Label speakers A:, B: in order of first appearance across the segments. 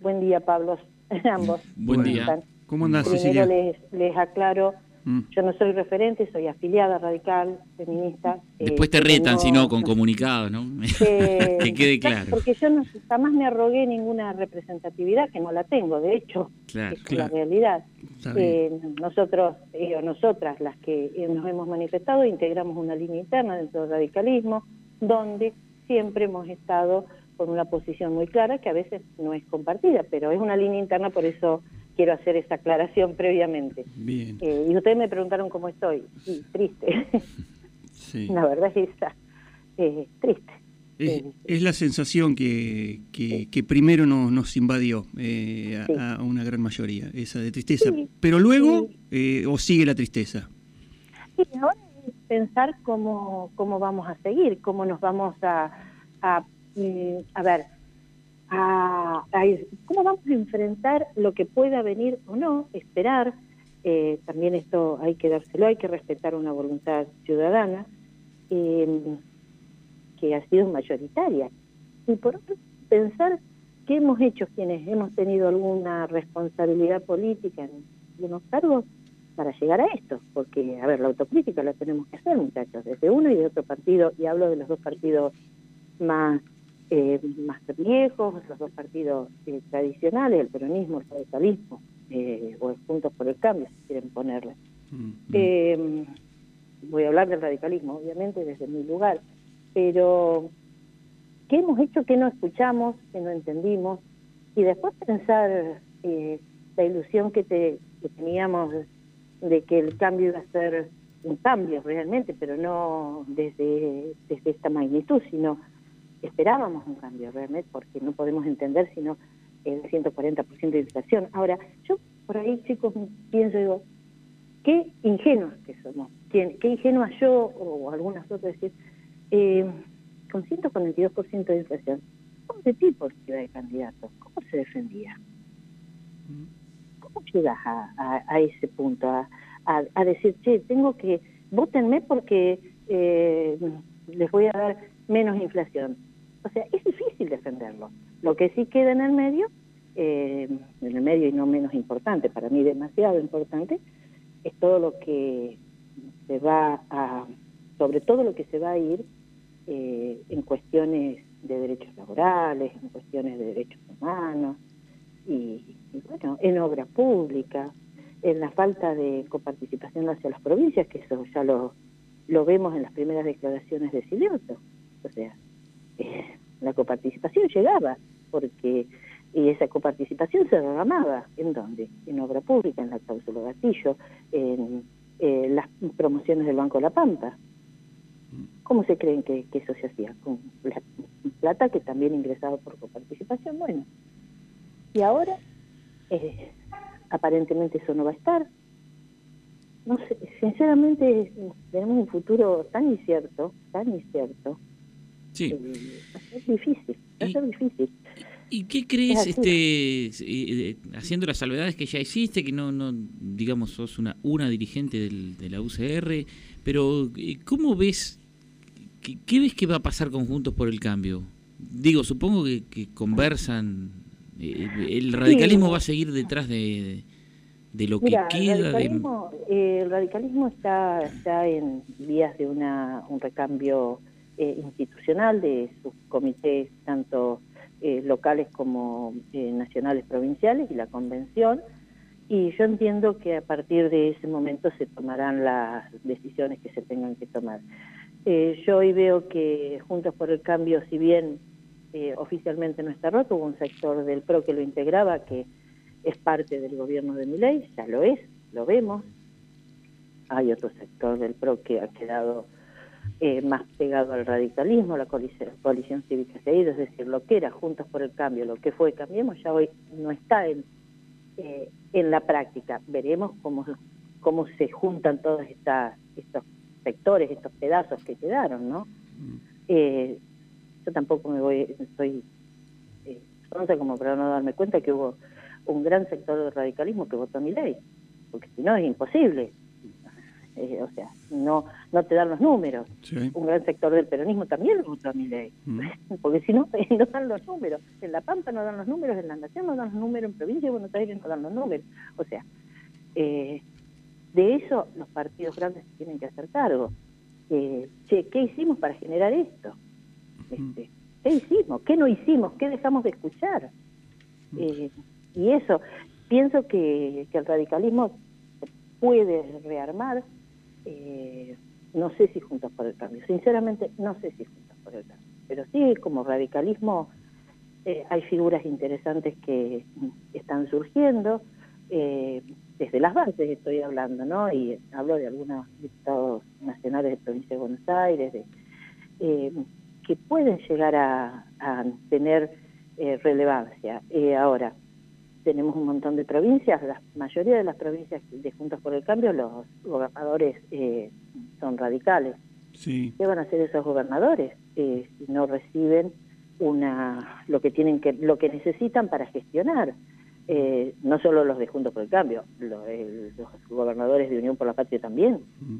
A: Buen día, Pablo, ambos.
B: Buen día.
C: ¿Cómo andás,
A: Primero
C: Cecilia?
A: les, les aclaro,
C: Mm.
A: yo no soy referente, soy afiliada radical, feminista. eh,
B: Después te
A: pero
B: retan, si no, con comunicados, ¿no?
A: eh,
B: que quede claro.
A: Porque yo no, jamás me arrogué ninguna representatividad, que no la tengo, de hecho,
B: Claro,
A: es la realidad. Eh, nosotros, eh, o nosotras, las que eh, nos hemos manifestado, integramos una línea interna dentro del radicalismo, donde siempre hemos estado con una posición muy clara, que a veces no es compartida, pero es una línea interna, por eso quiero hacer esa aclaración previamente.
C: Bien,
A: Eh, y ustedes me preguntaron cómo estoy. Sí, triste.
C: sí.
A: la verdad es esa. Eh, triste.
C: Es, es la sensación que, que, que primero nos, nos invadió eh, a-
A: Sí.
C: a, una gran mayoría, esa de tristeza.
A: Sí.
C: Pero luego, eh, ¿o sigue la tristeza?
A: Y ahora es pensar cómo, cómo vamos a seguir, cómo nos vamos a, a, mm, a ver, a, cómo vamos a enfrentar lo que pueda venir o no, esperar. eh, también esto hay que dárselo, hay que respetar una voluntad ciudadana eh, que ha sido mayoritaria. Y por otro, pensar qué hemos hecho quienes hemos tenido alguna responsabilidad política en algunos cargos para llegar a esto, porque, a ver, la autocrítica la tenemos que hacer, muchachos, desde uno y de otro partido, y hablo de los dos partidos más eh, más viejos, los dos partidos eh, tradicionales, el peronismo, el radicalismo, eh, o el Juntos por el Cambio, si quieren ponerle.
C: Mm.
A: Eh, voy a hablar del radicalismo, obviamente, desde mi lugar, pero ¿qué hemos hecho que no escuchamos, que no entendimos? Y después pensar eh, la ilusión que, te, que teníamos de que el cambio iba a ser un cambio realmente, pero no desde, desde esta magnitud, sino esperábamos un cambio realmente, porque no podemos entender sino el 140% de inflación. Ahora, yo por ahí, chicos, pienso, digo, qué ingenuos que somos, qué, qué ingenua yo o algunas otras, decir, eh, con 142% de inflación, ¿cómo ese tipo iba de candidato? ¿Cómo se defendía? ¿Cómo llegas a, a- ese punto? A- a decir, che, tengo que, votenme porque eh, les voy a dar menos inflación. O sea, es difícil defenderlo. Lo que sí queda en el medio, eh, en el medio y no menos importante, para mí demasiado importante, es todo lo que se va a, sobre todo lo que se va a ir eh, en cuestiones de derechos laborales, en cuestiones de derechos humanos, y, y bueno, en obra pública, en la falta de coparticipación hacia las provincias, que eso ya lo, lo vemos en las primeras declaraciones de Silioto. O sea, la coparticipación llegaba, porque y esa coparticipación se derramaba, ¿en dónde? En obra pública, en la cláusula gatillo, en eh, las promociones del Banco de la Pampa. ¿Cómo se creen que, eso se hacía? Con la plata que también ingresaba por coparticipación. Bueno, y ahora eh, aparentemente eso no va a estar. No sé, sinceramente tenemos un futuro tan incierto, tan incierto,
B: Sí.
A: eh, va a ser difícil, a
B: Y-
A: difícil.
B: ¿Y qué crees, este, eh, eh, haciendo las salvedades que ya hiciste, que no, no digamos, sos una, una dirigente del- de la UCR, pero eh, ¿cómo ves, qué, qué ves que va a pasar con Juntos por el Cambio? Digo, supongo que, que conversan, eh, el radicalismo va a seguir detrás de, de lo que queda.
A: el
B: de-
A: radicalismo, eh, el radicalismo está, está en vías de una, un recambio eh, institucional de sus comités, tanto eh, locales como eh, nacionales, provinciales, y la convención. Y yo entiendo que a partir de ese momento se tomarán las decisiones que se tengan que tomar. Eh, yo hoy veo que Juntos por el Cambio, si bien eh, oficialmente no está roto, hubo un sector del PRO que lo integraba, que es parte del gobierno de Miley, ya lo es, lo vemos. Hay otro sector del PRO que ha quedado eh, más pegado al radicalismo, la coalición, coalición cívica se ha ido, es decir, lo que era Juntos por el Cambio, lo que fue Cambiemos, ya hoy no está en, eh, en la práctica. Veremos cómo, cómo se juntan todos estas, estos sectores, estos pedazos que quedaron, ¿no? Eh, yo tampoco me voy, eh, sonsa como para no darme cuenta que hubo un gran sector del radicalismo que votó mi ley, porque si no es imposible. Eh, o sea, no no te dan los números. Un gran sector del peronismo también lo votó a mi ley, mm. porque si no, no dan los números. En La Pampa no dan los números, en La Nación no dan los números, en Provincia de Buenos Aires no dan los números. O sea, eh, de eso los partidos grandes tienen que hacer cargo. Eh, che, ¿qué hicimos para generar esto? Este, ¿Qué hicimos? ¿Qué no hicimos? ¿Qué dejamos de escuchar? Eh, y eso, pienso que, el radicalismo puede rearmar, eh, no sé si juntos por el cambio, sinceramente no sé si juntos por el cambio, pero sí como radicalismo eh, hay figuras interesantes que están surgiendo, desde las bases estoy hablando, ¿no? Y hablo de algunos diputados nacionales de provincia de Buenos Aires, de, que pueden llegar a, tener eh, relevancia. Eh, ahora, tenemos un montón de provincias, la mayoría de las provincias de Juntos por el Cambio, los gobernadores eh, son radicales. Sí. ¿Qué van a hacer esos gobernadores si no reciben una lo que tienen que lo que necesitan para gestionar? no solo los de Juntos por el Cambio, los, gobernadores de Unión por la Patria también. Mm.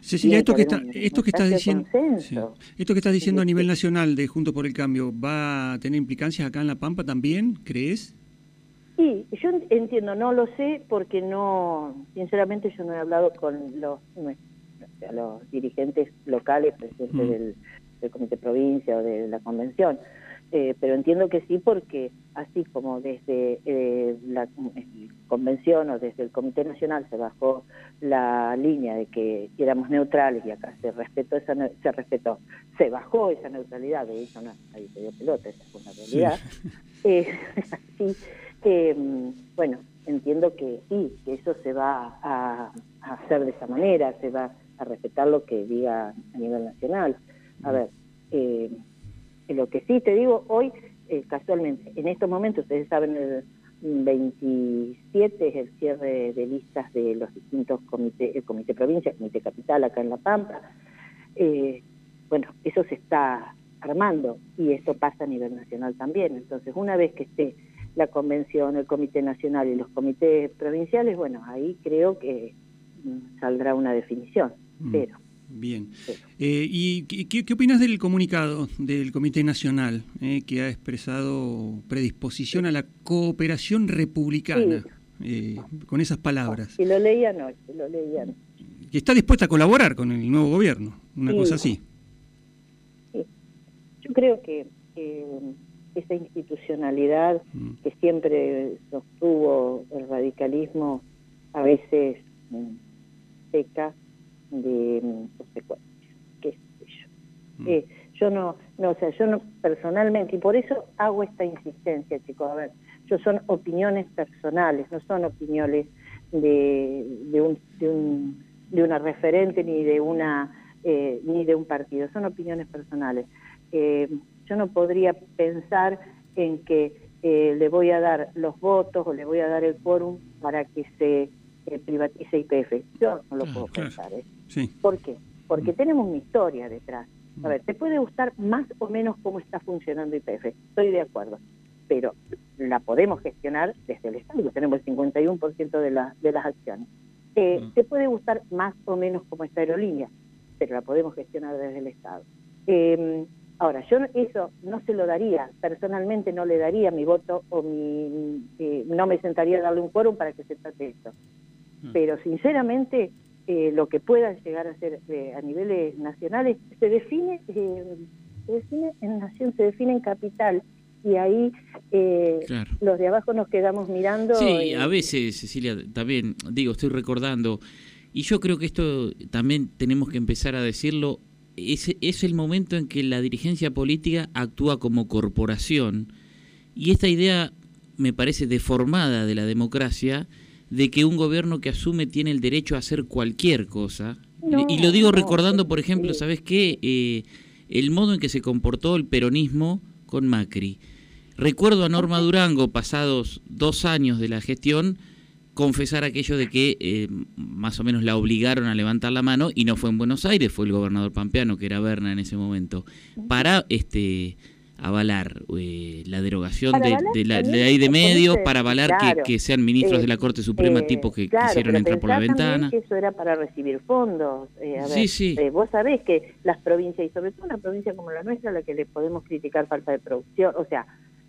C: Cecilia, esto que, está, esto que estás diciendo, esto que estás diciendo a nivel nacional de Junto por el Cambio, ¿va a tener implicancias acá en La Pampa también, crees?
A: Sí, yo entiendo, no lo sé porque no, sinceramente yo no he hablado con los, los dirigentes locales, presidentes mm. del, del Comité Provincia o de la Convención. Eh, pero entiendo que sí porque así como desde eh, la convención o desde el Comité Nacional se bajó la línea de que éramos neutrales y acá se respetó esa se respetó se bajó esa neutralidad de hecho no, nadie se dio pelota esa es una realidad eh, así bueno entiendo que sí que eso se va a, a hacer de esa manera se va a respetar lo que diga a nivel nacional a ver eh, lo que sí te digo hoy, eh, casualmente, en estos momentos, ustedes saben, el 27 es el cierre de listas de los distintos comités, el Comité Provincia, el Comité Capital acá en La Pampa. Eh, bueno, eso se está armando y eso pasa a nivel nacional también. Entonces, una vez que esté la convención, el Comité Nacional y los comités provinciales, bueno, ahí creo que mm, saldrá una definición. Mm. Pero
C: Bien. Eh, ¿Y qué, opinas del comunicado del Comité Nacional eh, que ha expresado predisposición a la cooperación republicana? Eh, con esas palabras.
A: Y lo leí anoche, lo leí
C: Que está dispuesta a colaborar con el nuevo gobierno, una cosa así.
A: Yo creo que esa institucionalidad mm. que siempre sostuvo el radicalismo a veces mm, seca de consecuencias, qué sé yo. Mm. Eh, yo no, no, o sea, yo no personalmente, y por eso hago esta insistencia, chicos, a ver, yo son opiniones personales, no son opiniones de, de, un, de, un, de una referente ni de una eh, ni de un partido, son opiniones personales. Eh, yo no podría pensar en que le voy a dar los votos o le voy a dar el quórum para que se privatice IPF. Yo no lo puedo pensar. ¿eh? ¿Por qué? Porque mm. tenemos una historia detrás. A ver, te puede gustar más o menos cómo está funcionando IPF, estoy de acuerdo, pero la podemos gestionar desde el Estado, tenemos el 51% de, la, de las acciones. Eh, mm. Te puede gustar más o menos cómo está Aerolínea, pero la podemos gestionar desde el Estado. Em, ahora, yo eso no se lo daría, personalmente no le daría mi voto o mi, eh, no me sentaría a darle un quórum para que se trate esto. Mm. Pero sinceramente eh, lo que puedan llegar a ser eh, a niveles nacionales se define eh, se define en nación se define en capital y ahí los de abajo nos quedamos mirando
B: sí a veces Cecilia también digo estoy recordando y yo creo que esto también tenemos que empezar a decirlo es, es el momento en que la dirigencia política actúa como corporación y esta idea me parece deformada de la democracia de que un gobierno que asume tiene el derecho a hacer cualquier cosa. y lo digo recordando, por ejemplo, ¿sabes qué? Eh, el modo en que se comportó el peronismo con Macri. Recuerdo a Norma Durango, pasados dos años de la gestión, confesar aquello de que eh, más o menos la obligaron a levantar la mano y no fue en Buenos Aires, fue el gobernador pampeano, que era Berna en ese momento, para este avalar eh, la derogación de, la ley de medios, para avalar que, sean ministros de la Corte Suprema, tipo que quisieron entrar por la ventana.
A: Que eso era para recibir fondos. sí, sí. vos sabés que las provincias, y sobre todo una provincia como la nuestra, a la que le podemos criticar falta de producción, o sea,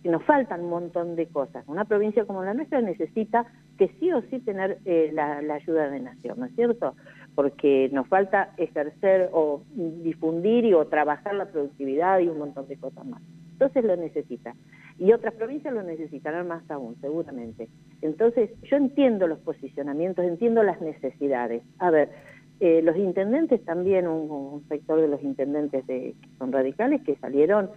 A: nos faltan un montón de cosas. Una provincia como la nuestra necesita que sí o sí tener eh, la, ayuda de nación, ¿no es cierto? Porque nos falta ejercer o difundir y o trabajar la productividad y un montón de cosas más. Entonces lo necesita. Y otras provincias lo necesitarán más aún, seguramente. Entonces yo entiendo los posicionamientos, entiendo las necesidades. A ver, eh, los intendentes también, un, sector de los intendentes de, que son radicales que salieron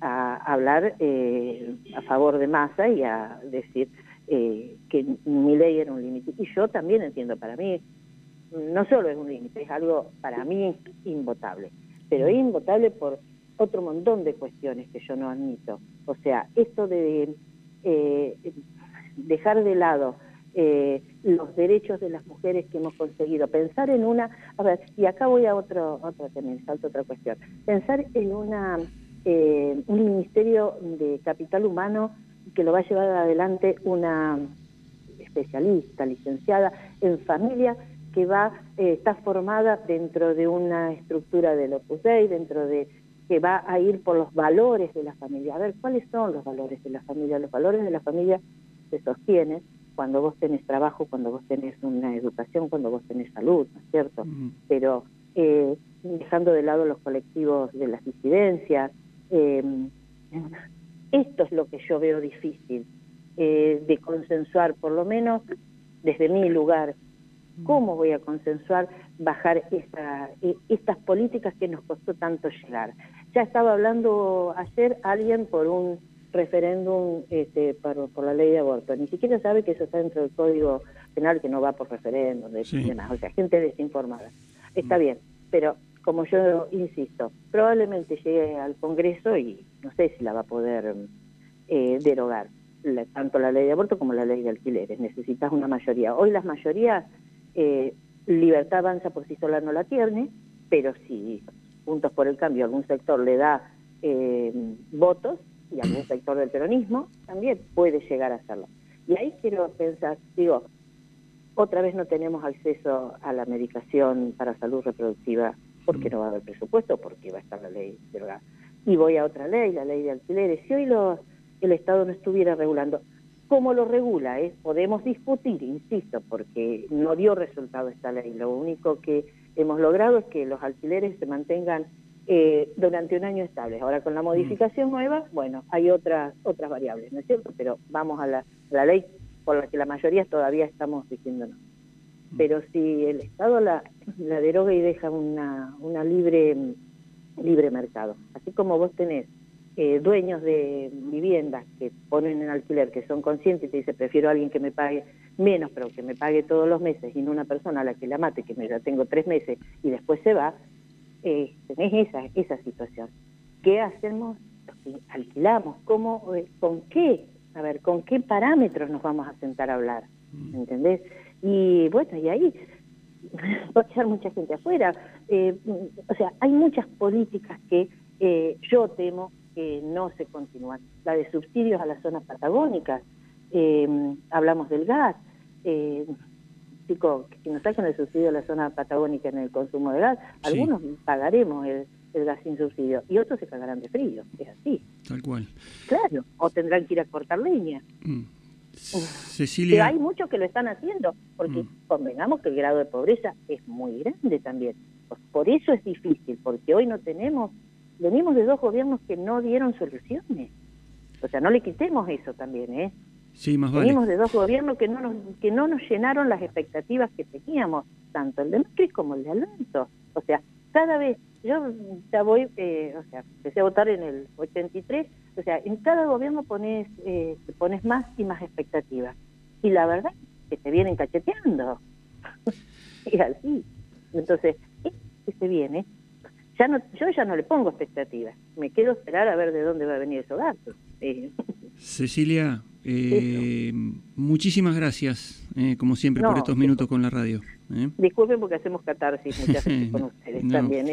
A: a hablar eh, a favor de masa y a decir eh, que mi ley era un límite. Y yo también entiendo, para mí no solo es un límite, es algo para mí invotable, pero invotable por otro montón de cuestiones que yo no admito. O sea, esto de eh, dejar de lado los derechos de las mujeres que hemos conseguido, pensar en una, a ver, y acá voy a otro, otro también, salto otra cuestión, pensar en una eh, un ministerio de capital humano que lo va a llevar adelante una especialista, licenciada en familia, que va eh, está formada dentro de una estructura del Opus Dei, dentro de que va a ir por los valores de la familia. A ver, ¿cuáles son los valores de la familia? Los valores de la familia se sostienen cuando vos tenés trabajo, cuando vos tenés una educación, cuando vos tenés salud, ¿no es cierto? Pero eh, dejando de lado los colectivos de las disidencias, eh, esto es lo que yo veo difícil, eh, de consensuar, por lo menos desde mi lugar, cómo voy a consensuar bajar esta, e, estas políticas que nos costó tanto llegar. Ya estaba hablando ayer alguien por un referéndum este, por, la ley de aborto, ni siquiera sabe que eso está dentro del Código Penal, que no va por referéndum, de demás. o sea, gente desinformada. Está mm. bien, pero como yo insisto, probablemente llegue al Congreso y no sé si la va a poder eh, derogar, tanto la ley de aborto como la ley de alquileres. Necesitas una mayoría. Hoy las mayorías, eh, Libertad Avanza por sí sola no la tiene, pero si Juntos por el Cambio algún sector le da eh, votos y algún sector del peronismo, también puede llegar a hacerlo. Y ahí quiero pensar, digo, otra vez no tenemos acceso a la medicación para salud reproductiva porque no va a haber presupuesto, porque va a estar la ley derogada. Y voy a otra ley, la ley de alquileres. Si hoy el Estado no estuviera regulando, ¿cómo lo regula? Eh? Podemos discutir, insisto, porque no dio resultado esta ley. Lo único que hemos logrado es que los alquileres se mantengan eh, durante un año estables. Ahora con la modificación nueva, bueno, hay otras otras variables, ¿no es cierto? Pero vamos a la, la ley por la que la mayoría todavía estamos diciendo no pero si el Estado la, la deroga y deja una, una libre, libre mercado, así como vos tenés eh, dueños de viviendas que ponen en alquiler, que son conscientes y te dice prefiero a alguien que me pague menos, pero que me pague todos los meses, y no una persona a la que la mate, que me ya tengo tres meses y después se va, eh, tenés esa, esa situación. ¿Qué hacemos? ¿Alquilamos? ¿Cómo? Eh, ¿Con qué? A ver, ¿con qué parámetros nos vamos a sentar a hablar? Mm. ¿Entendés? Y bueno, y ahí va a quedar mucha gente afuera. Eh, o sea, hay muchas políticas que eh, yo temo que no se continúan. La de subsidios a las zonas patagónicas, eh, hablamos del gas. Eh, chicos, que nos saquen el subsidio a la zona patagónica en el consumo de gas, algunos pagaremos el, gas sin subsidio y otros se cagarán de frío, es así.
C: Tal cual.
A: Claro, o tendrán que ir a cortar leña. Mm.
C: Cecilia.
A: Pero hay muchos que lo están haciendo, porque mm. convengamos que el grado de pobreza es muy grande también. por eso es difícil, porque hoy no tenemos, venimos de dos gobiernos que no dieron soluciones. O sea, no le quitemos eso también, ¿eh?
C: Sí, más
A: Venimos de dos gobiernos que no nos, que no nos llenaron las expectativas que teníamos, tanto el de Macri como el de Alonso. O sea, cada vez, yo ya voy, eh, o sea, empecé a votar en el 83, o sea, en cada gobierno pones, eh, pones más y más expectativas. Y la verdad es que te vienen cacheteando. y así. Entonces, que se viene, ya no, yo ya no le pongo expectativas. Me quedo a esperar a ver de dónde va a venir esos gastos. Eh.
C: Cecilia, eh, muchísimas gracias, eh, como siempre, por estos minutos con la radio.
A: Disculpen porque hacemos catarsis muchas veces con ustedes también.